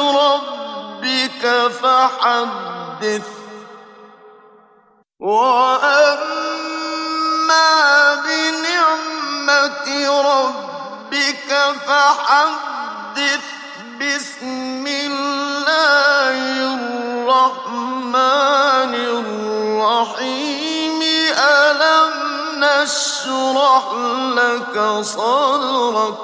ربك فحدث. وأما بنعمة ربك فحدث. بسم الله الرحمن الرحيم. ألم نشرح لك صدرك؟